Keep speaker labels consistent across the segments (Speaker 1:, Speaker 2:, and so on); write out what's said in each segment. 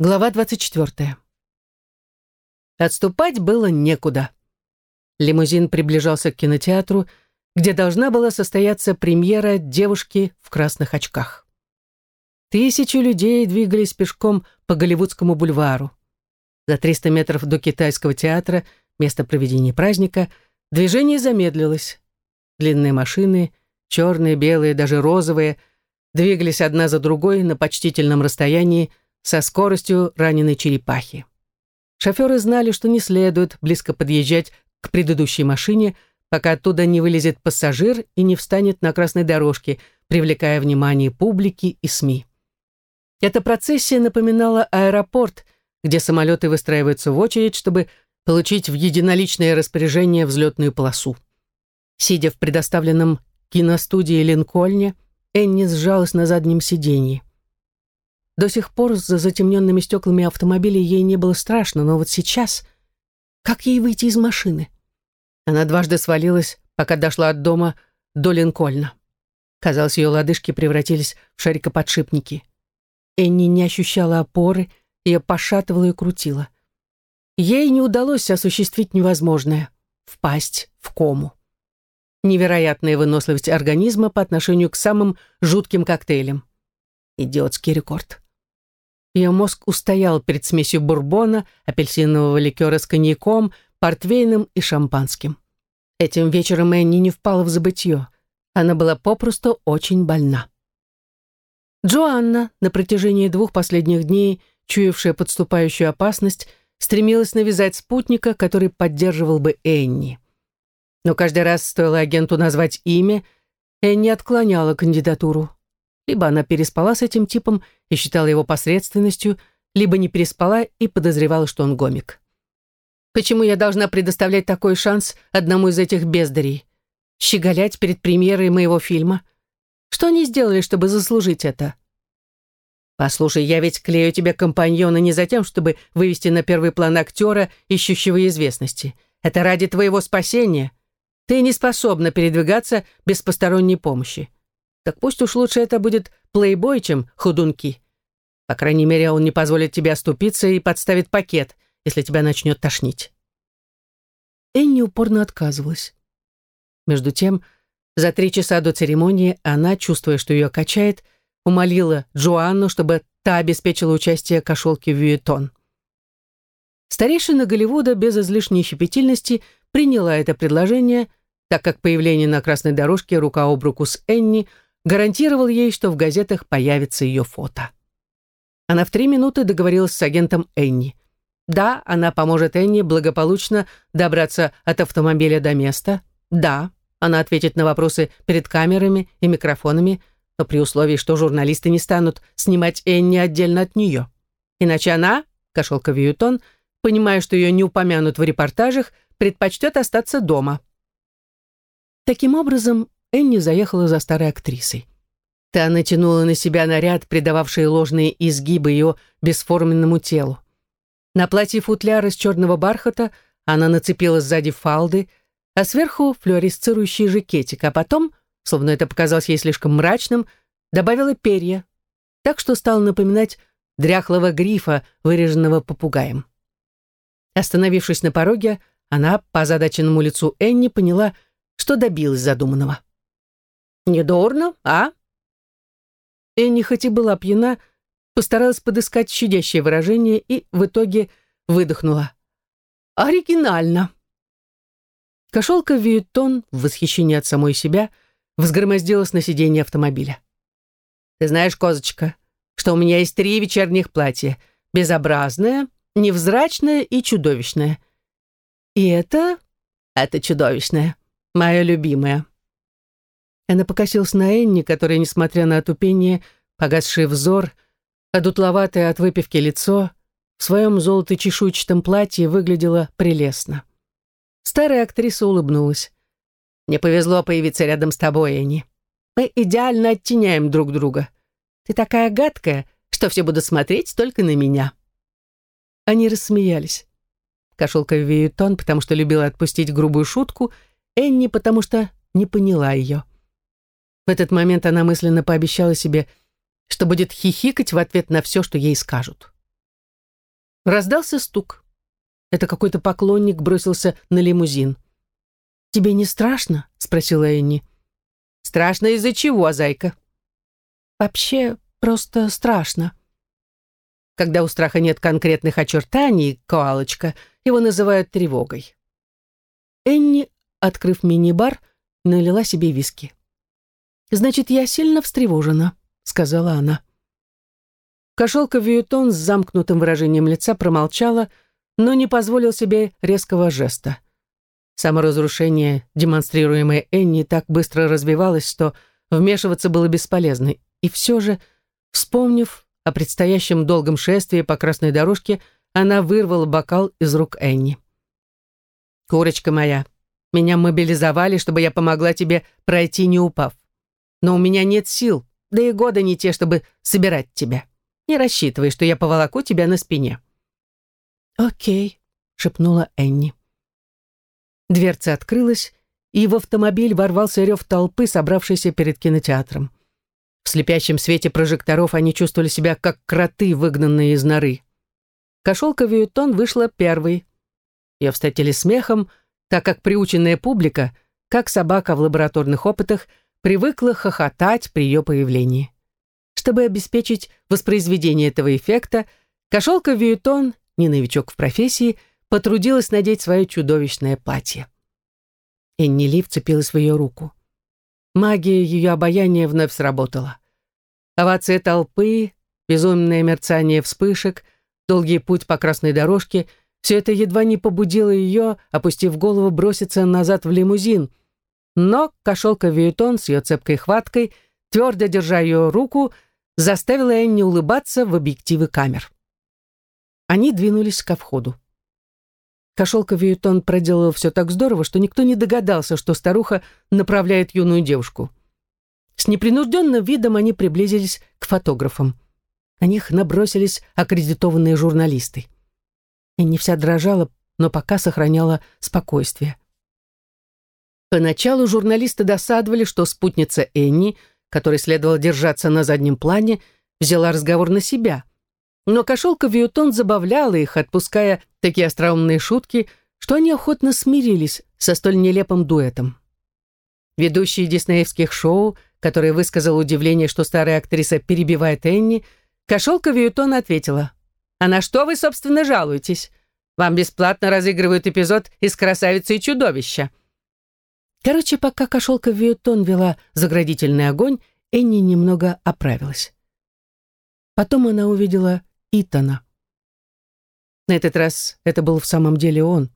Speaker 1: Глава 24. Отступать было некуда. Лимузин приближался к кинотеатру, где должна была состояться премьера девушки в красных очках. Тысячи людей двигались пешком по Голливудскому бульвару. За 300 метров до китайского театра, места проведения праздника, движение замедлилось. Длинные машины, черные, белые, даже розовые, двигались одна за другой на почтительном расстоянии со скоростью раненой черепахи. Шоферы знали, что не следует близко подъезжать к предыдущей машине, пока оттуда не вылезет пассажир и не встанет на красной дорожке, привлекая внимание публики и СМИ. Эта процессия напоминала аэропорт, где самолеты выстраиваются в очередь, чтобы получить в единоличное распоряжение взлетную полосу. Сидя в предоставленном киностудии Линкольне, Энни сжалась на заднем сиденье. До сих пор за затемненными стеклами автомобиля ей не было страшно, но вот сейчас... Как ей выйти из машины? Она дважды свалилась, пока дошла от дома до Линкольна. Казалось, ее лодыжки превратились в шарикоподшипники. Энни не ощущала опоры, ее пошатывало и крутило. Ей не удалось осуществить невозможное — впасть в кому. Невероятная выносливость организма по отношению к самым жутким коктейлям. Идиотский рекорд. Ее мозг устоял перед смесью бурбона, апельсинового ликера с коньяком, портвейном и шампанским. Этим вечером Энни не впала в забытье. Она была попросту очень больна. Джоанна, на протяжении двух последних дней, чуявшая подступающую опасность, стремилась навязать спутника, который поддерживал бы Энни. Но каждый раз стоило агенту назвать имя, Энни отклоняла кандидатуру. Либо она переспала с этим типом и считала его посредственностью, либо не переспала и подозревала, что он гомик. Почему я должна предоставлять такой шанс одному из этих бездарей? Щеголять перед премьерой моего фильма? Что они сделали, чтобы заслужить это? Послушай, я ведь клею тебе компаньона не за тем, чтобы вывести на первый план актера, ищущего известности. Это ради твоего спасения. Ты не способна передвигаться без посторонней помощи. Так пусть уж лучше это будет плейбой, чем худунки. По крайней мере, он не позволит тебе оступиться и подставит пакет, если тебя начнет тошнить. Энни упорно отказывалась. Между тем, за три часа до церемонии она, чувствуя, что ее качает, умолила Джоанну, чтобы та обеспечила участие кошелки в Вьюитон. Старейшина Голливуда без излишней щепетильности приняла это предложение, так как появление на красной дорожке рука об руку с Энни – гарантировал ей, что в газетах появится ее фото. Она в три минуты договорилась с агентом Энни. Да, она поможет Энни благополучно добраться от автомобиля до места. Да, она ответит на вопросы перед камерами и микрофонами, но при условии, что журналисты не станут снимать Энни отдельно от нее. Иначе она, кошелка Вьютон, понимая, что ее не упомянут в репортажах, предпочтет остаться дома. Таким образом, Энни заехала за старой актрисой. Та натянула на себя наряд, придававший ложные изгибы ее бесформенному телу. На платье футляр из черного бархата она нацепила сзади фалды, а сверху флуоресцирующий жакетик, а потом, словно это показалось ей слишком мрачным, добавила перья, так что стала напоминать дряхлого грифа, выреженного попугаем. Остановившись на пороге, она по озадаченному лицу Энни поняла, что добилась задуманного. «Недурно, а?» Энни, хоть и была пьяна, постаралась подыскать щадящее выражение и в итоге выдохнула. «Оригинально!» Кошелка Вьютон, в восхищении от самой себя, взгромоздилась на сиденье автомобиля. «Ты знаешь, козочка, что у меня есть три вечерних платья. Безобразное, невзрачное и чудовищное. И это... это чудовищное. Мое любимое. Она покосилась на Энни, которая, несмотря на отупение, погасший взор, одутловатое от выпивки лицо, в своем золото-чешуйчатом платье выглядела прелестно. Старая актриса улыбнулась. «Мне повезло появиться рядом с тобой, Энни. Мы идеально оттеняем друг друга. Ты такая гадкая, что все будут смотреть только на меня». Они рассмеялись. Кошелка Виютон, потому что любила отпустить грубую шутку, Энни, потому что не поняла ее. В этот момент она мысленно пообещала себе, что будет хихикать в ответ на все, что ей скажут. Раздался стук. Это какой-то поклонник бросился на лимузин. «Тебе не страшно?» — спросила Энни.
Speaker 2: «Страшно из-за чего, зайка?»
Speaker 1: «Вообще, просто страшно».
Speaker 2: Когда у страха нет конкретных очертаний, коалочка, его называют тревогой.
Speaker 1: Энни, открыв мини-бар, налила себе виски. «Значит, я сильно встревожена», — сказала она. Кошелка Вьютон с замкнутым выражением лица промолчала, но не позволил себе резкого жеста. Саморазрушение, демонстрируемое Энни, так быстро развивалось, что вмешиваться было бесполезно. И все же, вспомнив о предстоящем долгом шествии по красной дорожке, она вырвала бокал из рук Энни. «Курочка моя, меня мобилизовали, чтобы я помогла тебе пройти, не упав. Но у меня нет сил, да и года не те, чтобы собирать тебя. Не рассчитывай, что я поволоку тебя на спине». «Окей», — шепнула Энни. Дверца открылась, и в автомобиль ворвался рев толпы, собравшейся перед кинотеатром. В слепящем свете прожекторов они чувствовали себя как кроты, выгнанные из норы. Кошелка Вьютон вышла первой. Ее встретили смехом, так как приученная публика, как собака в лабораторных опытах, привыкла хохотать при ее появлении. Чтобы обеспечить воспроизведение этого эффекта, кошелка Вьютон, не новичок в профессии, потрудилась надеть свое чудовищное платье. Энни Ли вцепилась в ее руку. Магия ее обаяния вновь сработала. Овация толпы, безумное мерцание вспышек, долгий путь по красной дорожке — все это едва не побудило ее, опустив голову, броситься назад в лимузин. Но кошелка Вьютон с ее цепкой хваткой, твердо держа ее руку, заставила Энни улыбаться в объективы камер. Они двинулись ко входу. Кошелка Вьютон проделала все так здорово, что никто не догадался, что старуха направляет юную девушку. С непринужденным видом они приблизились к фотографам. На них набросились аккредитованные журналисты. Энни вся дрожала, но пока сохраняла спокойствие. Поначалу журналисты досадовали, что спутница Энни, которой следовало держаться на заднем плане, взяла разговор на себя — но кошелка Вьютон забавляла их, отпуская такие остроумные шутки, что они охотно смирились со столь нелепым дуэтом. Ведущий диснеевских шоу, который высказал удивление, что старая актриса перебивает Энни, кошелка Вьютон ответила, «А на что вы, собственно, жалуетесь? Вам бесплатно разыгрывают эпизод из «Красавицы и чудовища». Короче, пока кошелка Вьютон вела заградительный огонь, Энни немного оправилась. Потом она увидела Итана. На этот раз это был в самом деле он.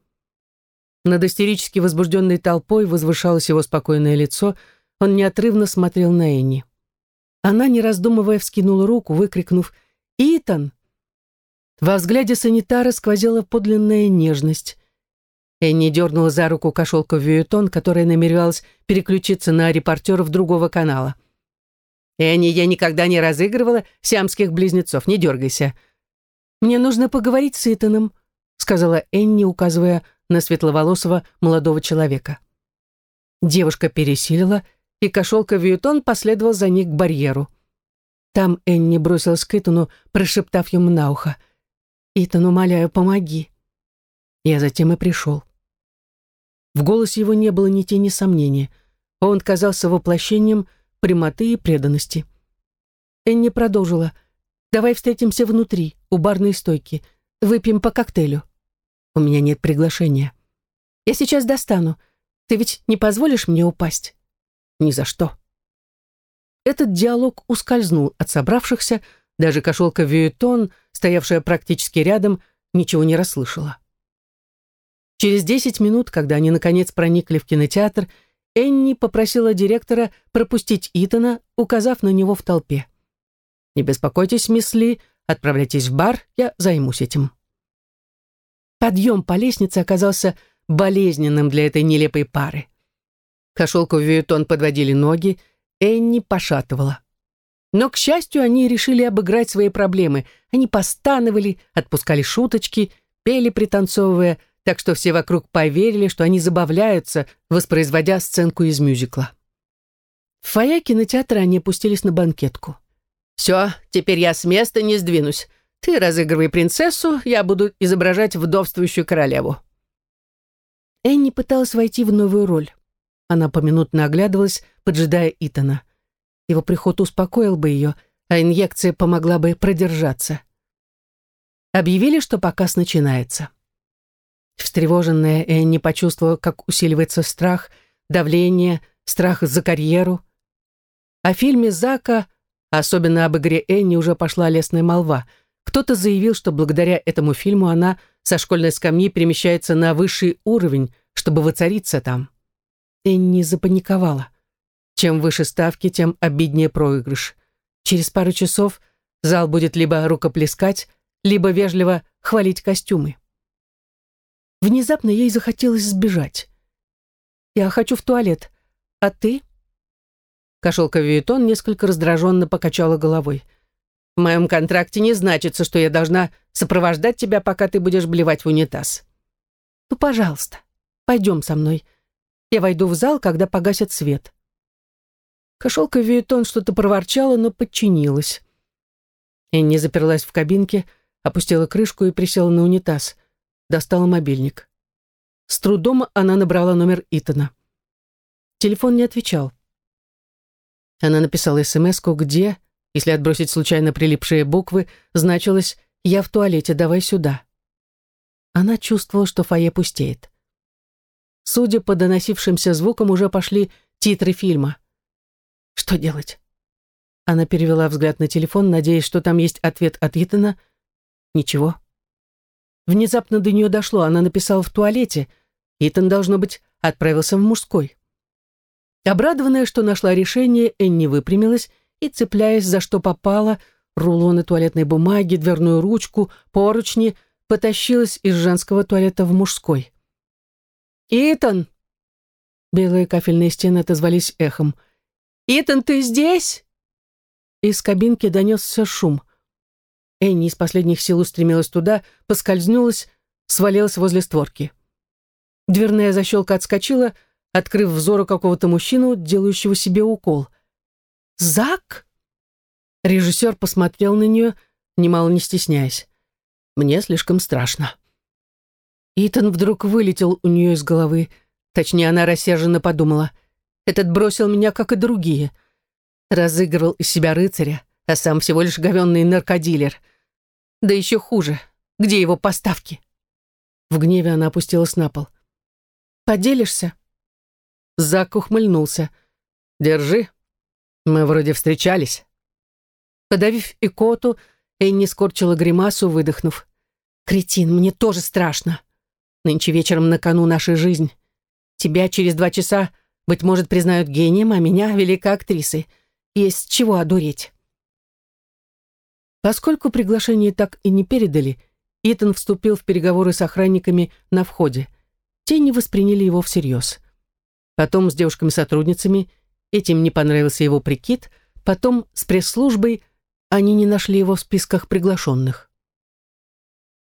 Speaker 1: Над истерически возбужденной толпой возвышалось его спокойное лицо, он неотрывно смотрел на Энни. Она, не раздумывая, вскинула руку, выкрикнув «Итан!». Во взгляде санитара сквозила подлинная нежность. Энни дернула за руку кошелку Вьюитон, которая намеревалась переключиться на репортеров другого канала. Энни, я никогда не разыгрывала сиамских близнецов, не дергайся. Мне нужно поговорить с Итаном, сказала Энни, указывая на светловолосого молодого человека. Девушка пересилила, и кошелка Вьютон последовал за ней к барьеру. Там Энни бросилась к Итану, прошептав ему на ухо. «Итан, умоляю, помоги». Я затем и пришел. В голосе его не было ни тени сомнения. Он казался воплощением прямоты и преданности. Энни продолжила. «Давай встретимся внутри, у барной стойки. Выпьем по коктейлю. У меня нет приглашения. Я сейчас достану. Ты ведь не позволишь мне упасть?» «Ни за что». Этот диалог ускользнул от собравшихся, даже кошелка Вьюитон, стоявшая практически рядом, ничего не расслышала. Через десять минут, когда они наконец проникли в кинотеатр, Энни попросила директора пропустить Итана, указав на него в толпе. «Не беспокойтесь, мисс Ли, отправляйтесь в бар, я займусь этим». Подъем по лестнице оказался болезненным для этой нелепой пары. Кошелку Вьюитон подводили ноги, Энни пошатывала. Но, к счастью, они решили обыграть свои проблемы. Они постановали, отпускали шуточки, пели, пританцовывая, так что все вокруг поверили, что они забавляются, воспроизводя сценку из мюзикла. В фойе кинотеатра они опустились на банкетку. «Все, теперь я с места не сдвинусь. Ты разыгрывай принцессу, я буду изображать вдовствующую королеву».
Speaker 2: Энни пыталась войти в новую роль. Она поминутно оглядывалась, поджидая Итана. Его приход успокоил бы ее, а инъекция помогла бы продержаться. Объявили, что показ начинается. Встревоженная Энни почувствовала, как усиливается страх, давление, страх за карьеру. О фильме Зака, особенно об игре Энни, уже пошла лесная молва. Кто-то заявил, что благодаря этому фильму она со школьной скамьи перемещается на высший уровень, чтобы воцариться там. Энни запаниковала. Чем выше ставки, тем обиднее проигрыш. Через пару часов зал будет либо рукоплескать, либо вежливо хвалить костюмы. Внезапно ей захотелось сбежать. «Я хочу в туалет. А ты?» Кошелка Вьюитон несколько раздраженно покачала головой. «В моем контракте не значится, что я должна сопровождать тебя, пока ты будешь блевать в унитаз». «Ну, пожалуйста, пойдем со мной. Я войду в зал, когда погасят свет». Кошелка Вьюитон что-то проворчала, но подчинилась. Энни заперлась в кабинке, опустила крышку и присела на унитаз достала мобильник. С трудом она набрала номер Итана. Телефон не отвечал. Она написала смс где, если отбросить случайно прилипшие буквы, значилось «Я в туалете, давай сюда». Она чувствовала, что фойе пустеет. Судя по доносившимся звукам, уже пошли титры фильма. Что делать? Она перевела взгляд на телефон, надеясь, что там есть ответ от Итана. Ничего. Внезапно до нее дошло, она написала в туалете. Итан, должно быть, отправился в мужской. Обрадованная, что нашла решение, Энни выпрямилась и, цепляясь за что попало, рулоны туалетной бумаги, дверную ручку, поручни, потащилась из женского туалета в мужской. «Итан!» Белые кафельные стены отозвались эхом. «Итан, ты здесь?» Из кабинки донесся шум. Энни из последних сил устремилась туда, поскользнулась, свалилась возле створки. Дверная защелка отскочила, открыв взору какого-то мужчину, делающего себе укол. «Зак?» Режиссер посмотрел на нее, немало не стесняясь. «Мне слишком страшно». Итан вдруг вылетел у нее из головы. Точнее, она рассерженно подумала. «Этот бросил меня, как и другие. Разыгрывал из себя рыцаря, а сам всего лишь говенный наркодилер. Да еще хуже. Где его поставки? В гневе она опустилась на пол. «Поделишься?» Зак ухмыльнулся. «Держи. Мы вроде встречались». Подавив икоту, Энни скорчила гримасу, выдохнув. «Кретин, мне тоже страшно. Нынче вечером на кону наша жизнь. Тебя через два часа, быть может, признают гением, а меня — великой актрисой. Есть чего одуреть». Поскольку приглашение так и не передали, Итан вступил в переговоры с охранниками на входе. Те не восприняли его всерьез. Потом с девушками-сотрудницами, этим не понравился его прикид, потом с пресс-службой они не нашли его в списках приглашенных.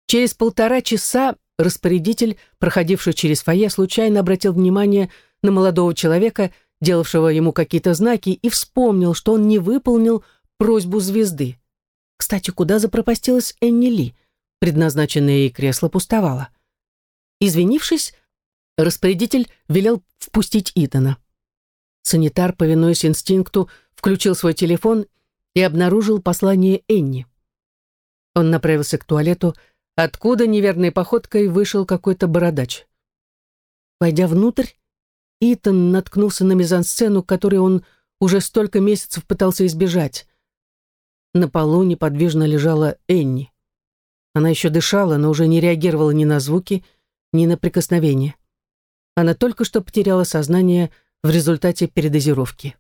Speaker 2: Через полтора часа распорядитель, проходивший через фойе, случайно обратил внимание на молодого человека, делавшего ему какие-то знаки, и вспомнил, что он не выполнил просьбу звезды. Кстати, куда запропастилась Энни Ли? Предназначенное ей кресло пустовало. Извинившись, распорядитель велел впустить Итана. Санитар, повинуясь инстинкту, включил свой телефон и обнаружил послание Энни. Он направился к туалету, откуда неверной походкой вышел какой-то бородач. Войдя внутрь, Итан наткнулся на мизансцену, которой он уже столько месяцев пытался избежать. На полу неподвижно лежала Энни. Она еще дышала, но уже не реагировала ни на звуки, ни на прикосновения. Она только что потеряла сознание в результате передозировки.